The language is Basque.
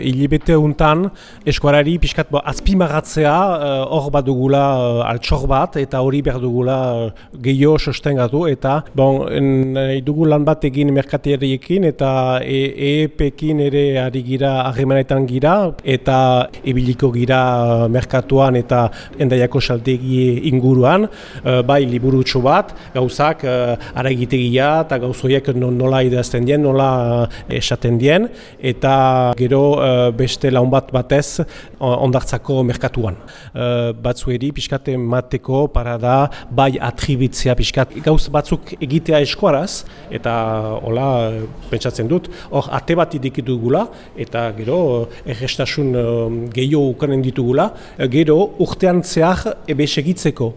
Ilibete untan, eskuarari pixkat bo, azpimagatzea hor bat dugula uh, altxor bat eta hori behar dugula uh, gehiago sostengatu eta bon, nahi dugu lan bat egin merkateriekin eta EEP-ekin ere ari gira harremanetan gira eta ibiliko gira merkatuan eta endaiako saltegi inguruan uh, bai liburutxo bat, gauzak uh, ara egitegia eta gauzoiek nola idazten dien, nola esaten dien eta gero Eh, beste laun bat batez ondartzako merkatuan. Uh, batzueri pixkate mateko para da bai atribitzea pixkat. Gauz batzuk egitea eskuaraz eta hola pentsatzen dut hor ate bat idikitugula eta gero errestasun uh, gehiago ukanen ditugula. Gero urtean zehar ebe segitzeko